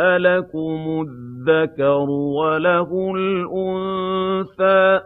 أَلَكُمُ الذَّكَرُ وَلَهُ الْأُنثَىٰ